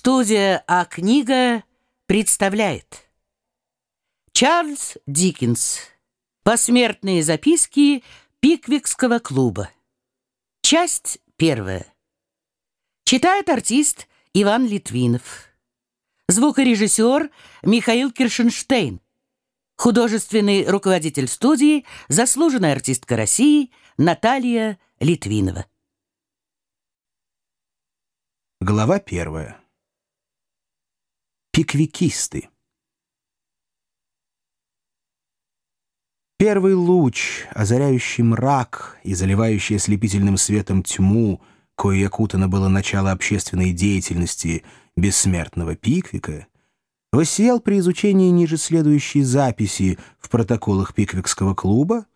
Студия «А-книга» представляет. Чарльз Диккенс. Посмертные записки Пиквикского клуба. Часть первая. Читает артист Иван Литвинов. Звукорежиссер Михаил Киршенштейн. Художественный руководитель студии Заслуженная артистка России Наталья Литвинова. Глава первая Пиквикисты. Первый луч, озаряющий мрак и заливающий ослепительным светом тьму, кое окутано было начало общественной деятельности бессмертного Пиквика, воссиял при изучении ниже следующей записи в протоколах Пиквикского клуба,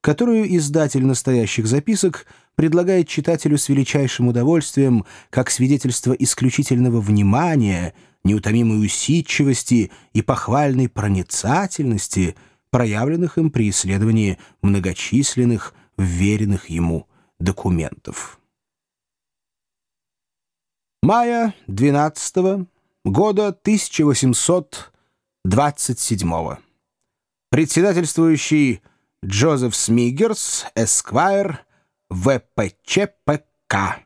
которую издатель настоящих записок предлагает читателю с величайшим удовольствием как свидетельство исключительного внимания — неутомимой усидчивости и похвальной проницательности, проявленных им при исследовании многочисленных, вверенных ему документов. Мая 12 года 1827 Председательствующий Джозеф Смигерс, эсквайр, ВПЧПК,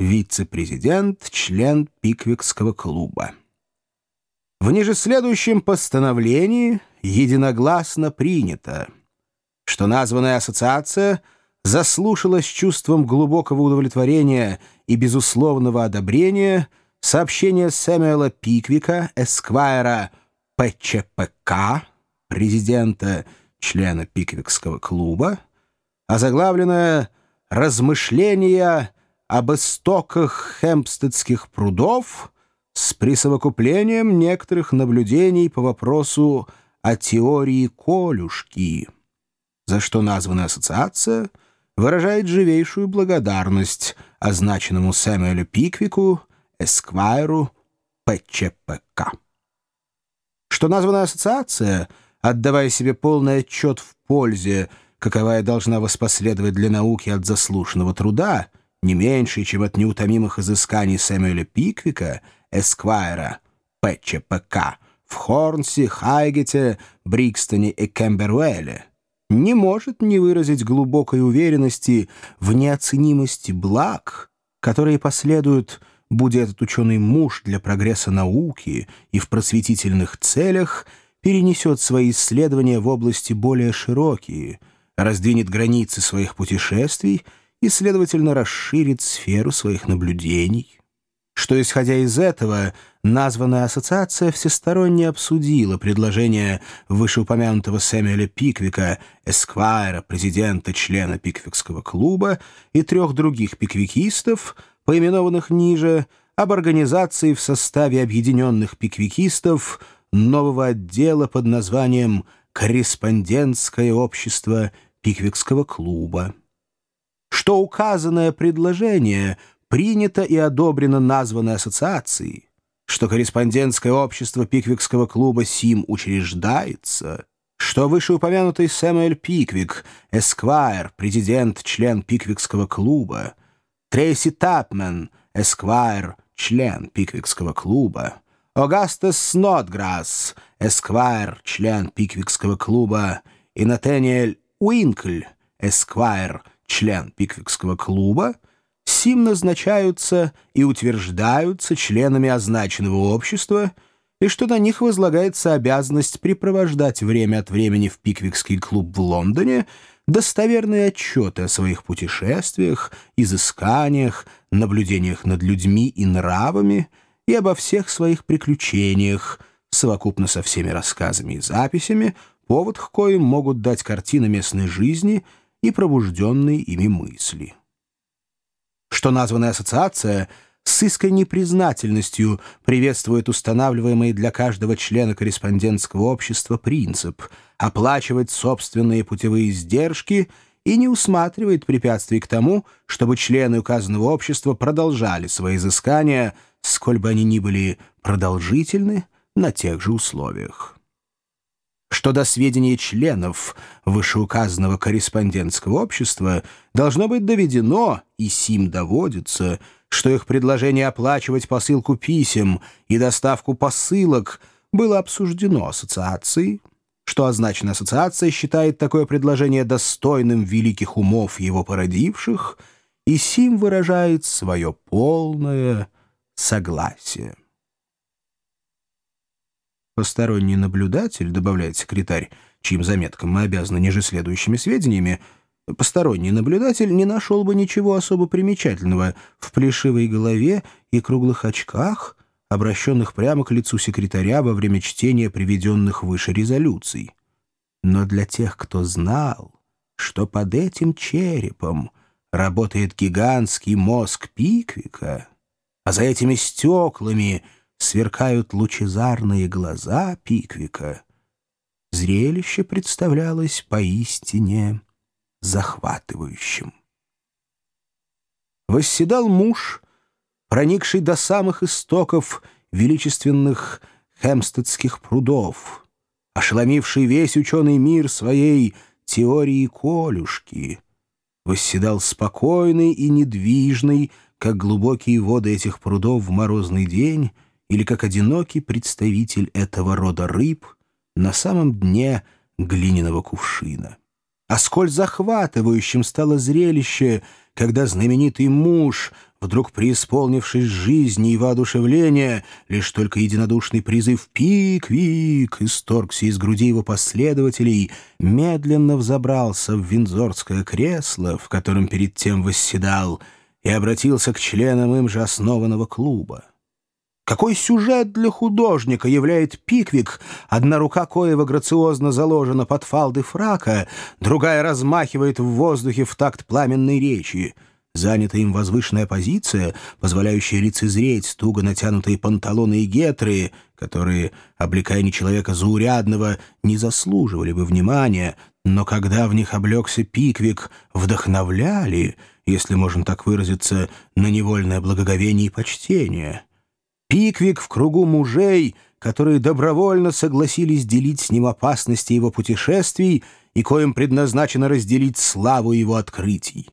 вице-президент, член Пиквикского клуба. В ниже следующем постановлении единогласно принято, что названная ассоциация заслушалась чувством глубокого удовлетворения и безусловного одобрения сообщение Сэмюэла Пиквика, эсквайра ПЧПК, президента, члена Пиквикского клуба, озаглавленное «Размышления об истоках хемпстедских прудов» с присовокуплением некоторых наблюдений по вопросу о теории колюшки, за что названная ассоциация выражает живейшую благодарность означенному Сэмюэлю Пиквику, эсквайру ПЧПК. Что названная ассоциация, отдавая себе полный отчет в пользе, каковая должна воспоследовать для науки от заслуженного труда, не меньше, чем от неутомимых изысканий Сэмюэля Пиквика — Эсквайра, ПЧПК, в Хорнсе, Хайгете, Брикстоне и Кемберуэле, не может не выразить глубокой уверенности в неоценимости благ, которые последуют, будь этот ученый муж для прогресса науки и в просветительных целях, перенесет свои исследования в области более широкие, раздвинет границы своих путешествий и, следовательно, расширит сферу своих наблюдений что, исходя из этого, названная ассоциация всесторонне обсудила предложение вышеупомянутого Сэмюэля Пиквика, эсквайра, президента, члена Пиквикского клуба и трех других пиквикистов, поименованных ниже, об организации в составе объединенных пиквикистов нового отдела под названием «Корреспондентское общество Пиквикского клуба». Что указанное предложение – принято и одобрено названной ассоциацией, что корреспондентское общество Пиквикского клуба СИМ учреждается, что вышеупомянутый Сэмюэль Пиквик, эсквайр, президент, член Пиквикского клуба, Трейси Тапмен, эсквайр, член Пиквикского клуба, Огастас Снотграсс, эсквайр, член Пиквикского клуба, и Натаниэль Уинкль, эсквайр, член Пиквикского клуба, сим назначаются и утверждаются членами означенного общества, и что на них возлагается обязанность препровождать время от времени в Пиквикский клуб в Лондоне достоверные отчеты о своих путешествиях, изысканиях, наблюдениях над людьми и нравами и обо всех своих приключениях, совокупно со всеми рассказами и записями, повод к коим могут дать картины местной жизни и пробужденные ими мысли что названная ассоциация с искренней признательностью приветствует устанавливаемый для каждого члена корреспондентского общества принцип оплачивать собственные путевые издержки и не усматривает препятствий к тому, чтобы члены указанного общества продолжали свои изыскания, сколь бы они ни были продолжительны, на тех же условиях. Что до сведения членов вышеуказанного корреспондентского общества должно быть доведено, и сим доводится, что их предложение оплачивать посылку писем и доставку посылок было обсуждено ассоциацией, что означена ассоциация считает такое предложение достойным великих умов его породивших, и сим выражает свое полное согласие. Посторонний наблюдатель, добавляет секретарь, чьим заметкам мы обязаны ниже следующими сведениями, посторонний наблюдатель не нашел бы ничего особо примечательного в плешивой голове и круглых очках, обращенных прямо к лицу секретаря во время чтения приведенных выше резолюций. Но для тех, кто знал, что под этим черепом работает гигантский мозг Пиквика, а за этими стеклами — сверкают лучезарные глаза Пиквика, зрелище представлялось поистине захватывающим. Восседал муж, проникший до самых истоков величественных хемстедских прудов, ошеломивший весь ученый мир своей теорией колюшки, восседал спокойный и недвижный, как глубокие воды этих прудов в морозный день, или как одинокий представитель этого рода рыб на самом дне глиняного кувшина. А сколь захватывающим стало зрелище, когда знаменитый муж, вдруг преисполнившись жизни и воодушевления, лишь только единодушный призыв «Пик-вик» исторгся из груди его последователей, медленно взобрался в винзорское кресло, в котором перед тем восседал, и обратился к членам им же основанного клуба. Какой сюжет для художника являет Пиквик, одна рука коего грациозно заложена под фалды фрака, другая размахивает в воздухе в такт пламенной речи. Занята им возвышенная позиция, позволяющая лицезреть туго натянутые панталоны и гетры, которые, облекая не человека заурядного, не заслуживали бы внимания, но когда в них облегся Пиквик, вдохновляли, если можно так выразиться, на невольное благоговение и почтение — Пиквик в кругу мужей, которые добровольно согласились делить с ним опасности его путешествий и коим предназначено разделить славу его открытий.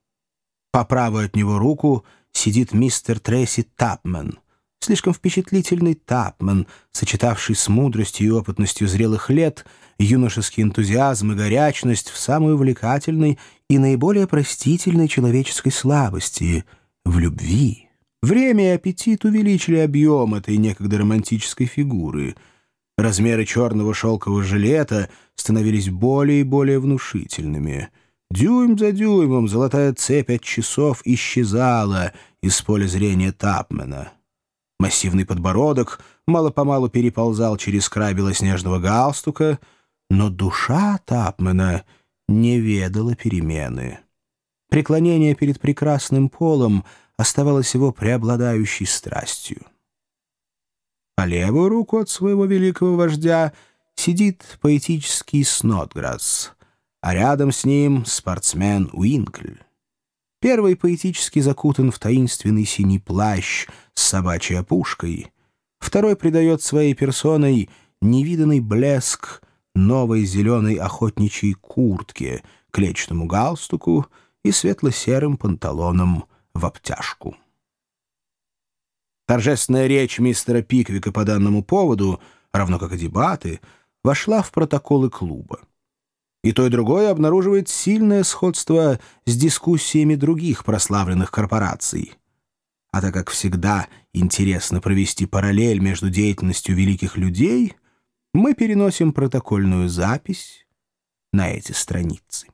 По правую от него руку сидит мистер Трейси Тапмен, слишком впечатлительный Тапмен, сочетавший с мудростью и опытностью зрелых лет юношеский энтузиазм и горячность в самой увлекательной и наиболее простительной человеческой слабости — в любви. Время и аппетит увеличили объем этой некогда романтической фигуры. Размеры черного шелкового жилета становились более и более внушительными. Дюйм за дюймом золотая цепь от часов исчезала из поля зрения Тапмена. Массивный подбородок мало-помалу переползал через край белоснежного галстука, но душа Тапмена не ведала перемены. Преклонение перед прекрасным полом — оставалась его преобладающей страстью. По левую руку от своего великого вождя сидит поэтический Снотграсс, а рядом с ним спортсмен Уинкль. Первый поэтически закутан в таинственный синий плащ с собачьей опушкой, второй придает своей персоной невиданный блеск новой зеленой охотничьей куртке, клетчатому галстуку и светло-серым панталонам в обтяжку. Торжественная речь мистера Пиквика по данному поводу, равно как и дебаты, вошла в протоколы клуба. И то и другое обнаруживает сильное сходство с дискуссиями других прославленных корпораций. А так как всегда интересно провести параллель между деятельностью великих людей, мы переносим протокольную запись на эти страницы.